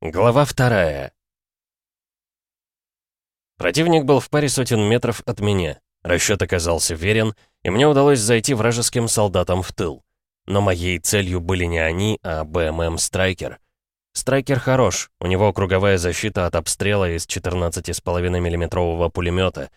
Глава вторая. Противник был в паре сотен метров от меня. Расчет оказался верен, и мне удалось зайти вражеским солдатам в тыл. Но моей целью были не они, а БММ «Страйкер». «Страйкер» хорош, у него круговая защита от обстрела из 14,5 миллиметрового пулемета.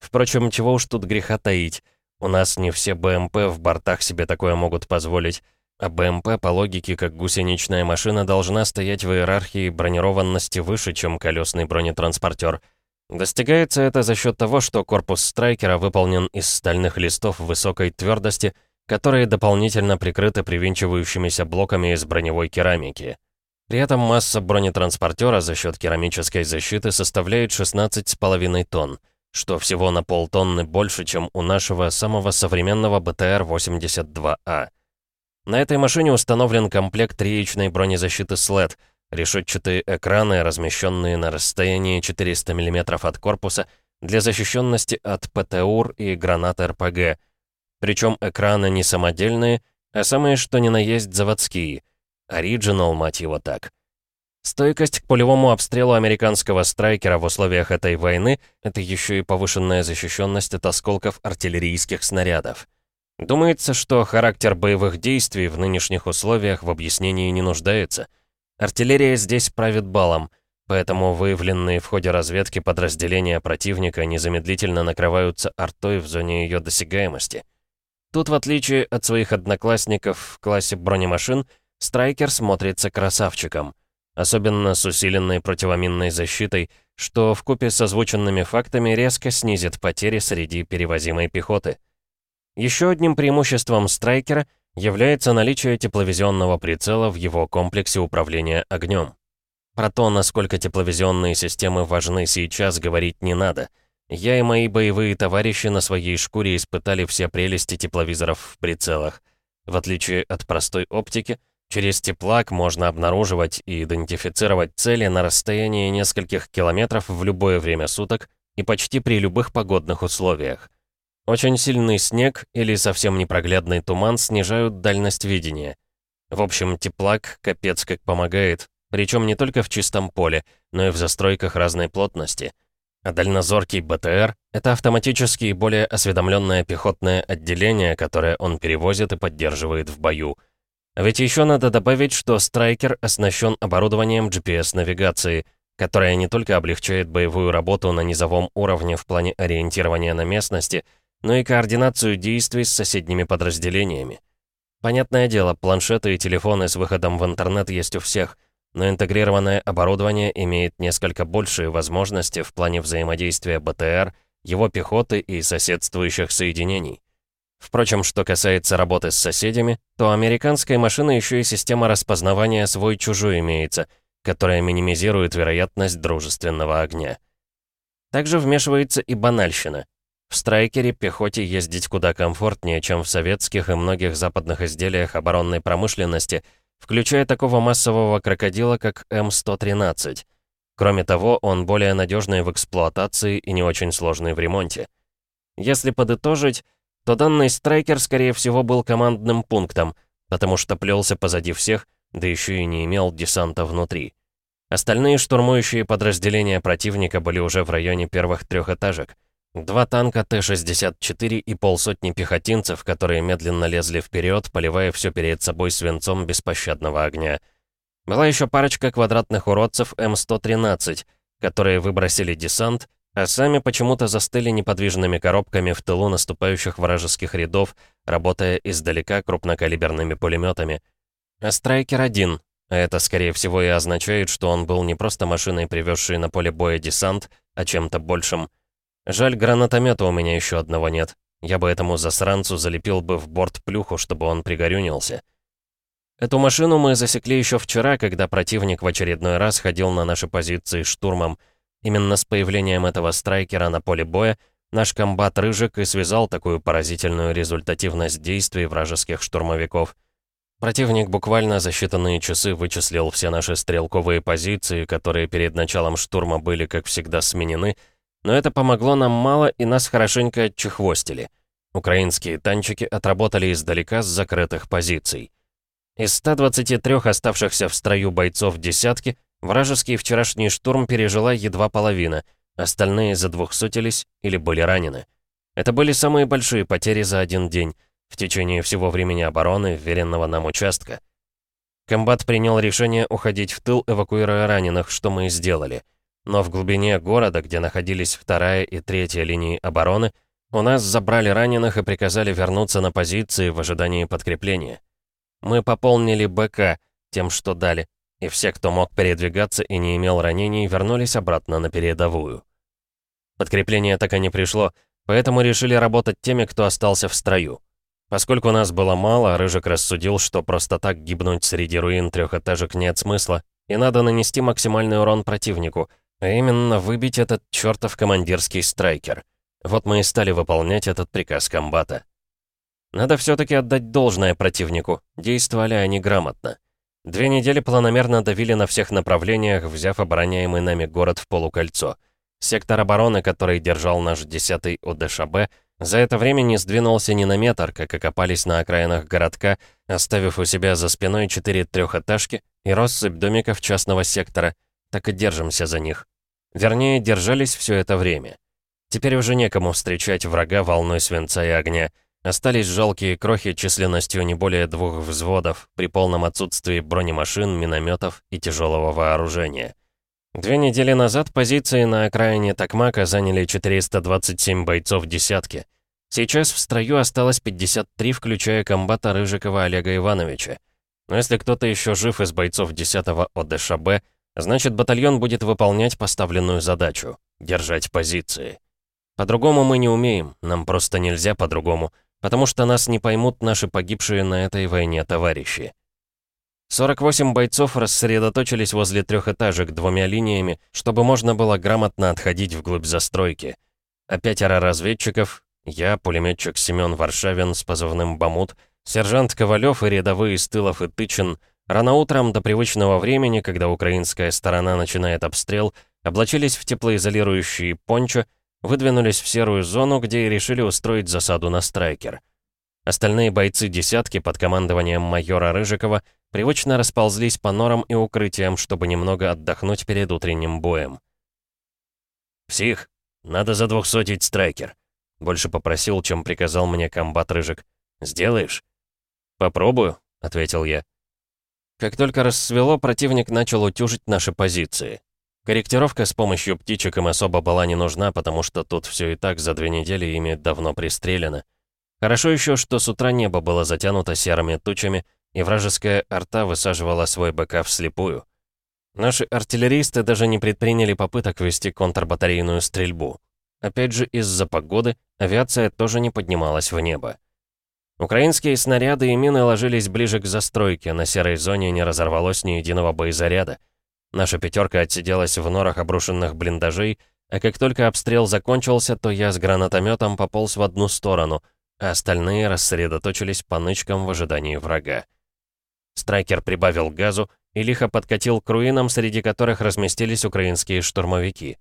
Впрочем, чего уж тут греха таить, у нас не все БМП в бортах себе такое могут позволить, а БМП, по логике, как гусеничная машина, должна стоять в иерархии бронированности выше, чем колесный бронетранспортер. Достигается это за счет того, что корпус страйкера выполнен из стальных листов высокой твердости, которые дополнительно прикрыты привинчивающимися блоками из броневой керамики. При этом масса бронетранспортера за счет керамической защиты составляет 16,5 тонн, что всего на полтонны больше, чем у нашего самого современного БТР-82А. На этой машине установлен комплект триечной бронезащиты SLED, решетчатые экраны, размещенные на расстоянии 400 мм от корпуса, для защищенности от ПТУР и гранат РПГ. Причем экраны не самодельные, а самые что ни на есть заводские. Оригинал, мать его так. Стойкость к пулевому обстрелу американского страйкера в условиях этой войны — это еще и повышенная защищенность от осколков артиллерийских снарядов. Думается, что характер боевых действий в нынешних условиях в объяснении не нуждается. Артиллерия здесь правит балом, поэтому выявленные в ходе разведки подразделения противника незамедлительно накрываются артой в зоне ее досягаемости. Тут, в отличие от своих одноклассников в классе бронемашин, Страйкер смотрится красавчиком, особенно с усиленной противоминной защитой, что в купе с озвученными фактами резко снизит потери среди перевозимой пехоты. Еще одним преимуществом «Страйкера» является наличие тепловизионного прицела в его комплексе управления огнем. Про то, насколько тепловизионные системы важны сейчас, говорить не надо. Я и мои боевые товарищи на своей шкуре испытали все прелести тепловизоров в прицелах. В отличие от простой оптики, через теплак можно обнаруживать и идентифицировать цели на расстоянии нескольких километров в любое время суток и почти при любых погодных условиях. Очень сильный снег или совсем непроглядный туман снижают дальность видения. В общем, теплак капец как помогает, причем не только в чистом поле, но и в застройках разной плотности. А дальнозоркий БТР — это автоматически более осведомленное пехотное отделение, которое он перевозит и поддерживает в бою. Ведь еще надо добавить, что Страйкер оснащен оборудованием GPS-навигации, которое не только облегчает боевую работу на низовом уровне в плане ориентирования на местности — но и координацию действий с соседними подразделениями. Понятное дело, планшеты и телефоны с выходом в интернет есть у всех, но интегрированное оборудование имеет несколько большие возможности в плане взаимодействия БТР, его пехоты и соседствующих соединений. Впрочем, что касается работы с соседями, то у американской машины еще и система распознавания свой-чужой имеется, которая минимизирует вероятность дружественного огня. Также вмешивается и банальщина — в «Страйкере» пехоте ездить куда комфортнее, чем в советских и многих западных изделиях оборонной промышленности, включая такого массового крокодила, как М113. Кроме того, он более надежный в эксплуатации и не очень сложный в ремонте. Если подытожить, то данный «Страйкер» скорее всего был командным пунктом, потому что плелся позади всех, да еще и не имел десанта внутри. Остальные штурмующие подразделения противника были уже в районе первых трех этажек — Два танка Т-64 и полсотни пехотинцев, которые медленно лезли вперед, поливая все перед собой свинцом беспощадного огня. Была еще парочка квадратных уродцев М113, которые выбросили десант, а сами почему-то застыли неподвижными коробками в тылу наступающих вражеских рядов, работая издалека крупнокалиберными пулеметами. А Страйкер-1, а это, скорее всего, и означает, что он был не просто машиной, привезшей на поле боя десант, а чем-то большим — Жаль, гранатомета у меня еще одного нет. Я бы этому засранцу залепил бы в борт плюху, чтобы он пригорюнился. Эту машину мы засекли еще вчера, когда противник в очередной раз ходил на наши позиции штурмом. Именно с появлением этого страйкера на поле боя наш комбат Рыжик и связал такую поразительную результативность действий вражеских штурмовиков. Противник буквально за считанные часы вычислил все наши стрелковые позиции, которые перед началом штурма были, как всегда, сменены, но это помогло нам мало, и нас хорошенько отчехвостили. Украинские танчики отработали издалека с закрытых позиций. Из 123 оставшихся в строю бойцов десятки Вражеский вчерашний штурм пережила едва половина, остальные задвухсотились или были ранены. Это были самые большие потери за один день, в течение всего времени обороны, веренного нам участка. Комбат принял решение уходить в тыл, эвакуируя раненых, что мы и сделали. Но в глубине города, где находились вторая и третья линии обороны, у нас забрали раненых и приказали вернуться на позиции в ожидании подкрепления. Мы пополнили БК тем, что дали, и все, кто мог передвигаться и не имел ранений, вернулись обратно на передовую. Подкрепление так и не пришло, поэтому решили работать теми, кто остался в строю. Поскольку нас было мало, Рыжик рассудил, что просто так гибнуть среди руин трехэтажек нет смысла, и надо нанести максимальный урон противнику, а именно выбить этот чертов командирский страйкер. Вот мы и стали выполнять этот приказ комбата. Надо все-таки отдать должное противнику, действовали они грамотно. Две недели планомерно давили на всех направлениях, взяв обороняемый нами город в полукольцо. Сектор обороны, который держал наш 10-й ОДШБ, за это время не сдвинулся ни на метр, как окопались на окраинах городка, оставив у себя за спиной четыре трехэтажки и россыпь домиков частного сектора. Так и держимся за них. Вернее, держались все это время. Теперь уже некому встречать врага волной свинца и огня. Остались жалкие крохи численностью не более двух взводов при полном отсутствии бронемашин, минометов и тяжелого вооружения. Две недели назад позиции на окраине Такмака заняли 427 бойцов десятки. Сейчас в строю осталось 53, включая комбата Рыжикова Олега Ивановича. Но если кто-то еще жив из бойцов 10-го ОДШБ, значит батальон будет выполнять поставленную задачу — держать позиции. По-другому мы не умеем, нам просто нельзя по-другому, потому что нас не поймут наши погибшие на этой войне товарищи. 48 бойцов рассредоточились возле трехэтажек двумя линиями, чтобы можно было грамотно отходить вглубь застройки. А пятеро разведчиков, я, пулеметчик Семен Варшавин с позывным «Бамут», сержант Ковалев и рядовые Стылов и Тычин, рано утром до привычного времени, когда украинская сторона начинает обстрел, облачились в теплоизолирующие пончо выдвинулись в серую зону, где и решили устроить засаду на страйкер. Остальные бойцы десятки под командованием майора Рыжикова привычно расползлись по норам и укрытиям, чтобы немного отдохнуть перед утренним боем. «Псих, надо задвухсотить страйкер», — больше попросил, чем приказал мне комбат Рыжик. «Сделаешь?» «Попробую», — ответил я. Как только рассвело, противник начал утюжить наши позиции. Корректировка с помощью птичек им особо была не нужна, потому что тут все и так за две недели ими давно пристрелено. Хорошо еще, что с утра небо было затянуто серыми тучами, и вражеская арта высаживала свой БК вслепую. Наши артиллеристы даже не предприняли попыток вести контрбатарейную стрельбу. Опять же, из-за погоды авиация тоже не поднималась в небо. Украинские снаряды и мины ложились ближе к застройке, на серой зоне не разорвалось ни единого боезаряда. Наша пятерка отсиделась в норах обрушенных блиндажей, а как только обстрел закончился, то я с гранатометом пополз в одну сторону, а остальные рассредоточились по нычкам в ожидании врага. Страйкер прибавил газу и лихо подкатил к руинам, среди которых разместились украинские штурмовики.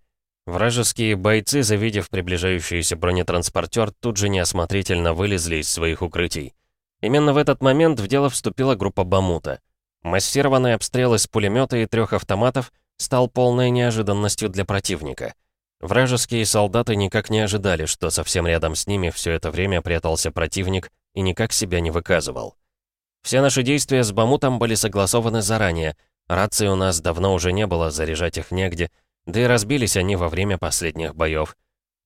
Вражеские бойцы, завидев приближающийся бронетранспортер, тут же неосмотрительно вылезли из своих укрытий. Именно в этот момент в дело вступила группа Бамута. Массированный обстрел из пулемета и трех автоматов стал полной неожиданностью для противника. Вражеские солдаты никак не ожидали, что совсем рядом с ними все это время прятался противник и никак себя не выказывал. Все наши действия с Бамутом были согласованы заранее, рации у нас давно уже не было, заряжать их негде, да и разбились они во время последних боев.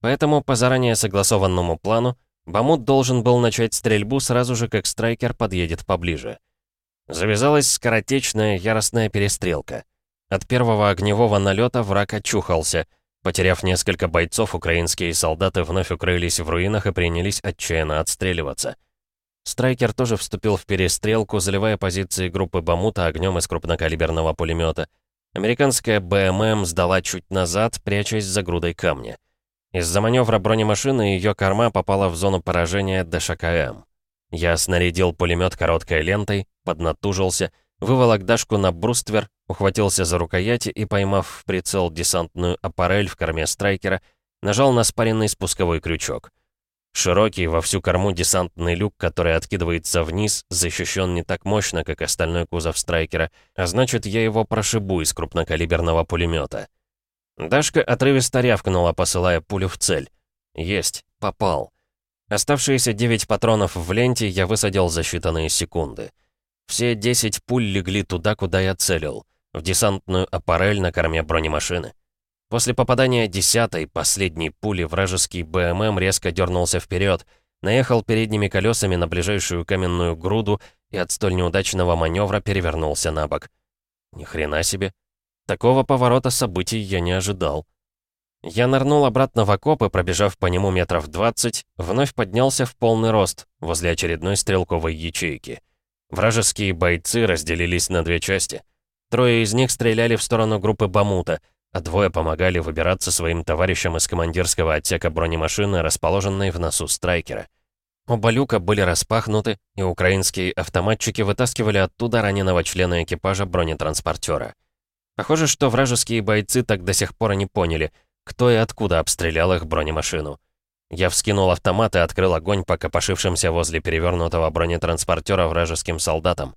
Поэтому по заранее согласованному плану Бамут должен был начать стрельбу сразу же, как страйкер подъедет поближе. Завязалась скоротечная яростная перестрелка. От первого огневого налета враг очухался. Потеряв несколько бойцов, украинские солдаты вновь укрылись в руинах и принялись отчаянно отстреливаться. Страйкер тоже вступил в перестрелку, заливая позиции группы Бамута огнем из крупнокалиберного пулемета. Американская БММ сдала чуть назад, прячась за грудой камня. Из-за маневра бронемашины ее корма попала в зону поражения ДШКМ. Я снарядил пулемет короткой лентой, поднатужился, выволок Дашку на бруствер, ухватился за рукояти и, поймав в прицел десантную аппарель в корме страйкера, нажал на спаренный спусковой крючок. Широкий во всю корму десантный люк, который откидывается вниз, защищен не так мощно, как остальной кузов Страйкера, а значит, я его прошибу из крупнокалиберного пулемета. Дашка отрывисто рявкнула, посылая пулю в цель. Есть, попал. Оставшиеся 9 патронов в ленте я высадил за считанные секунды. Все 10 пуль легли туда, куда я целил, в десантную аппарель на корме бронемашины. После попадания десятой, последней пули, вражеский БММ резко дернулся вперед, наехал передними колесами на ближайшую каменную груду и от столь неудачного маневра перевернулся на бок. Ни хрена себе. Такого поворота событий я не ожидал. Я нырнул обратно в окоп и, пробежав по нему метров 20, вновь поднялся в полный рост возле очередной стрелковой ячейки. Вражеские бойцы разделились на две части. Трое из них стреляли в сторону группы Бамута — а двое помогали выбираться своим товарищам из командирского отсека бронемашины, расположенной в носу страйкера. Оба люка были распахнуты, и украинские автоматчики вытаскивали оттуда раненого члена экипажа бронетранспортера. Похоже, что вражеские бойцы так до сих пор и не поняли, кто и откуда обстрелял их бронемашину. Я вскинул автомат и открыл огонь по копошившимся возле перевернутого бронетранспортера вражеским солдатам.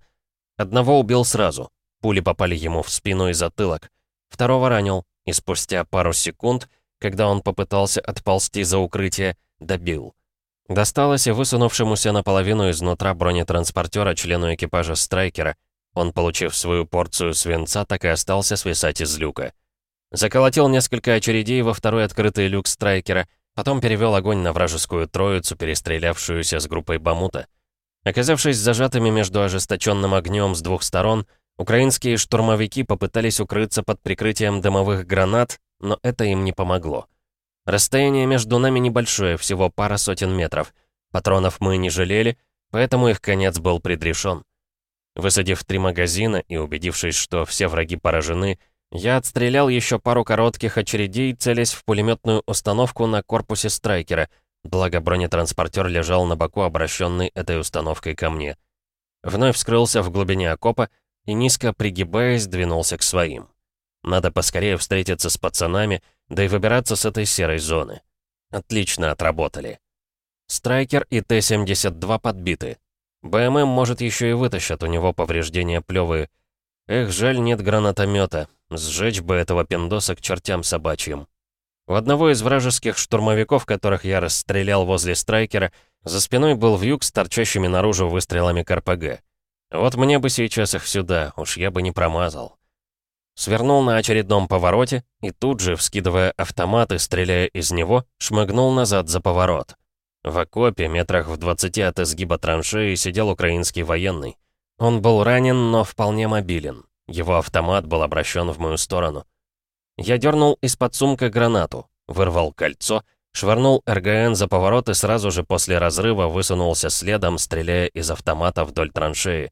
Одного убил сразу. Пули попали ему в спину и затылок. Второго ранил, и спустя пару секунд, когда он попытался отползти за укрытие, добил. Досталось и высунувшемуся наполовину изнутра бронетранспортера члену экипажа Страйкера. Он, получив свою порцию свинца, так и остался свисать из люка. Заколотил несколько очередей во второй открытый люк Страйкера, потом перевел огонь на вражескую троицу, перестрелявшуюся с группой Бамута. Оказавшись зажатыми между ожесточенным огнем с двух сторон, Украинские штурмовики попытались укрыться под прикрытием дымовых гранат, но это им не помогло. Расстояние между нами небольшое, всего пара сотен метров. Патронов мы не жалели, поэтому их конец был предрешен. Высадив три магазина и убедившись, что все враги поражены, я отстрелял еще пару коротких очередей, целясь в пулеметную установку на корпусе страйкера, благо бронетранспортер лежал на боку, обращенный этой установкой ко мне. Вновь вскрылся в глубине окопа, и, низко пригибаясь, двинулся к своим. Надо поскорее встретиться с пацанами, да и выбираться с этой серой зоны. Отлично отработали. Страйкер и Т-72 подбиты. БММ, может, еще и вытащат, у него повреждения плевые. Эх, жаль, нет гранатомета. Сжечь бы этого пиндоса к чертям собачьим. У одного из вражеских штурмовиков, которых я расстрелял возле Страйкера, за спиной был вьюг с торчащими наружу выстрелами КРПГ. Вот мне бы сейчас их сюда, уж я бы не промазал. Свернул на очередном повороте и тут же, вскидывая автомат и стреляя из него, шмыгнул назад за поворот. В окопе, метрах в 20 от изгиба траншеи, сидел украинский военный. Он был ранен, но вполне мобилен. Его автомат был обращен в мою сторону. Я дернул из-под сумка гранату, вырвал кольцо, швырнул РГН за поворот и сразу же после разрыва высунулся следом, стреляя из автомата вдоль траншеи.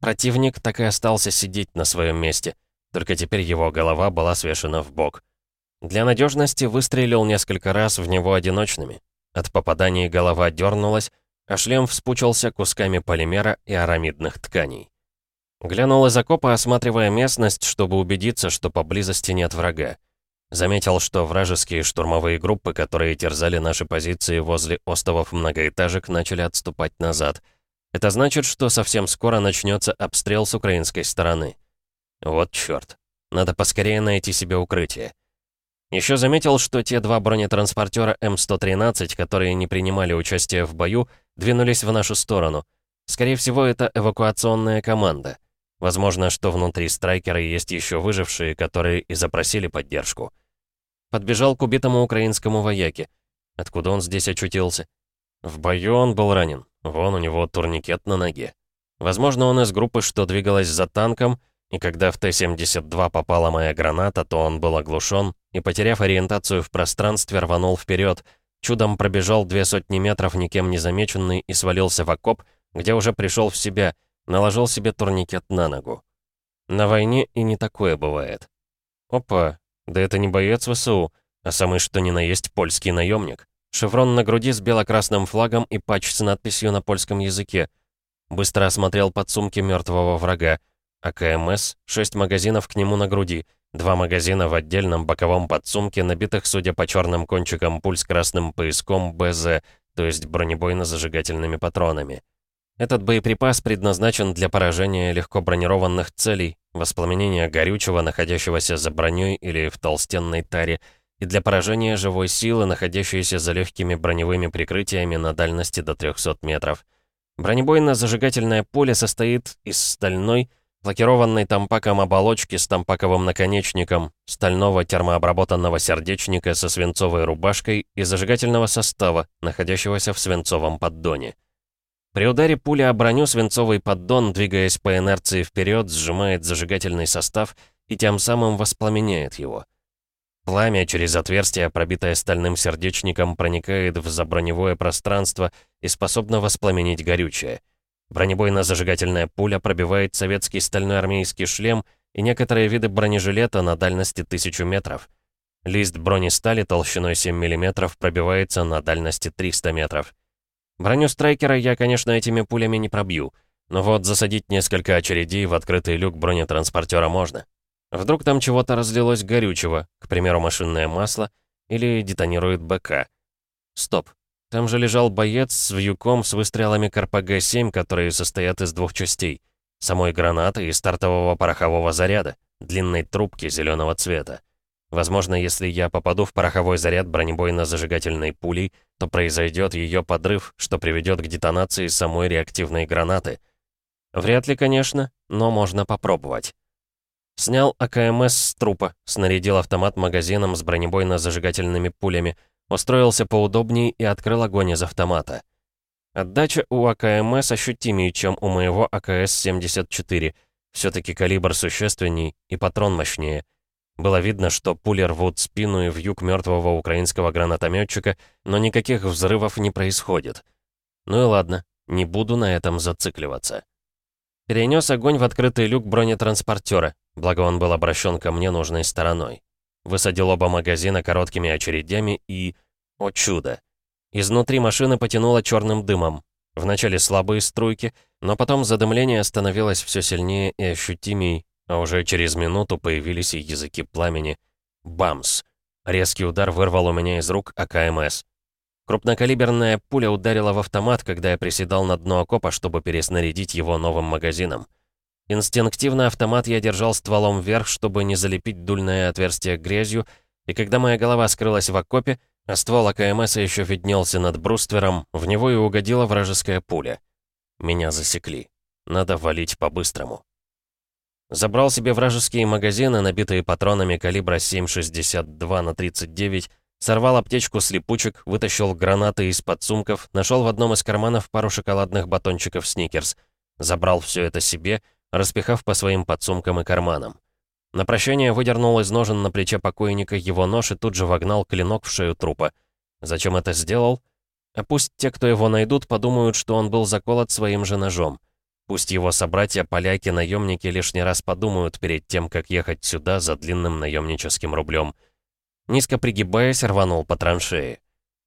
Противник так и остался сидеть на своем месте, только теперь его голова была свешена в бок. Для надежности выстрелил несколько раз в него одиночными. От попаданий голова дернулась, а шлем вспучился кусками полимера и арамидных тканей. Глянул из окопа, осматривая местность, чтобы убедиться, что поблизости нет врага. Заметил, что вражеские штурмовые группы, которые терзали наши позиции возле остовов многоэтажек, начали отступать назад — это значит, что совсем скоро начнется обстрел с украинской стороны. Вот чёрт. Надо поскорее найти себе укрытие. Еще заметил, что те два бронетранспортера М113, которые не принимали участие в бою, двинулись в нашу сторону. Скорее всего, это эвакуационная команда. Возможно, что внутри страйкера есть еще выжившие, которые и запросили поддержку. Подбежал к убитому украинскому вояке. Откуда он здесь очутился? В бою он был ранен. Вон у него турникет на ноге. Возможно, он из группы, что двигалась за танком, и когда в Т-72 попала моя граната, то он был оглушен и, потеряв ориентацию в пространстве, рванул вперед, чудом пробежал две сотни метров, никем не замеченный, и свалился в окоп, где уже пришел в себя, наложил себе турникет на ногу. На войне и не такое бывает. Опа, да это не боец ВСУ, а самый что ни на есть польский наемник. Шеврон на груди с бело-красным флагом и патч с надписью на польском языке. Быстро осмотрел подсумки мертвого врага. АКМС, шесть магазинов к нему на груди, два магазина в отдельном боковом подсумке, набитых, судя по черным кончикам пуль с красным пояском БЗ, то есть бронебойно-зажигательными патронами. Этот боеприпас предназначен для поражения легко бронированных целей, воспламенения горючего, находящегося за броней или в толстенной таре, и для поражения живой силы, находящейся за легкими броневыми прикрытиями на дальности до 300 метров. Бронебойно-зажигательное поле состоит из стальной, лакированной тампаком оболочки с тампаковым наконечником, стального термообработанного сердечника со свинцовой рубашкой и зажигательного состава, находящегося в свинцовом поддоне. При ударе пули о броню свинцовый поддон, двигаясь по инерции вперед, сжимает зажигательный состав и тем самым воспламеняет его. Пламя через отверстие, пробитое стальным сердечником, проникает в заброневое пространство и способно воспламенить горючее. Бронебойно-зажигательная пуля пробивает советский стальной армейский шлем и некоторые виды бронежилета на дальности 1000 метров. Лист бронестали толщиной 7 мм пробивается на дальности 300 метров. Броню страйкера я, конечно, этими пулями не пробью, но вот засадить несколько очередей в открытый люк бронетранспортера можно. Вдруг там чего-то разлилось горючего, к примеру, машинное масло, или детонирует БК. Стоп. Там же лежал боец с вьюком с выстрелами КРПГ-7, которые состоят из двух частей. Самой гранаты и стартового порохового заряда, длинной трубки зеленого цвета. Возможно, если я попаду в пороховой заряд бронебойно-зажигательной пулей, то произойдет ее подрыв, что приведет к детонации самой реактивной гранаты. Вряд ли, конечно, но можно попробовать. Снял АКМС с трупа, снарядил автомат магазином с бронебойно-зажигательными пулями, устроился поудобнее и открыл огонь из автомата. Отдача у АКМС ощутимее, чем у моего АКС-74. Все-таки калибр существенней и патрон мощнее. Было видно, что пули рвут спину и в юг мертвого украинского гранатометчика, но никаких взрывов не происходит. Ну и ладно, не буду на этом зацикливаться. Перенес огонь в открытый люк бронетранспортера, благо он был обращен ко мне нужной стороной. Высадил оба магазина короткими очередями и... О чудо! Изнутри машины потянуло черным дымом. Вначале слабые струйки, но потом задымление становилось все сильнее и ощутимей, а уже через минуту появились и языки пламени. Бамс! Резкий удар вырвал у меня из рук АКМС. Крупнокалиберная пуля ударила в автомат, когда я приседал на дно окопа, чтобы переснарядить его новым магазином. Инстинктивно автомат я держал стволом вверх, чтобы не залепить дульное отверстие грязью, и когда моя голова скрылась в окопе, а ствол АКМС еще виднелся над бруствером, в него и угодила вражеская пуля. Меня засекли. Надо валить по-быстрому. Забрал себе вражеские магазины, набитые патронами калибра 7,62 на 39, сорвал аптечку с липучек, вытащил гранаты из подсумков, нашел в одном из карманов пару шоколадных батончиков «Сникерс». Забрал все это себе, распихав по своим подсумкам и карманам. На прощание выдернул из ножен на плече покойника его нож и тут же вогнал клинок в шею трупа. Зачем это сделал? А пусть те, кто его найдут, подумают, что он был заколот своим же ножом. Пусть его собратья-поляки-наемники лишний раз подумают перед тем, как ехать сюда за длинным наемническим рублем. Низко пригибаясь, рванул по траншеи.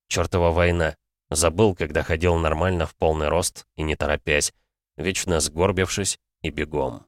Чёртова война. Забыл, когда ходил нормально в полный рост и не торопясь, вечно сгорбившись и бегом.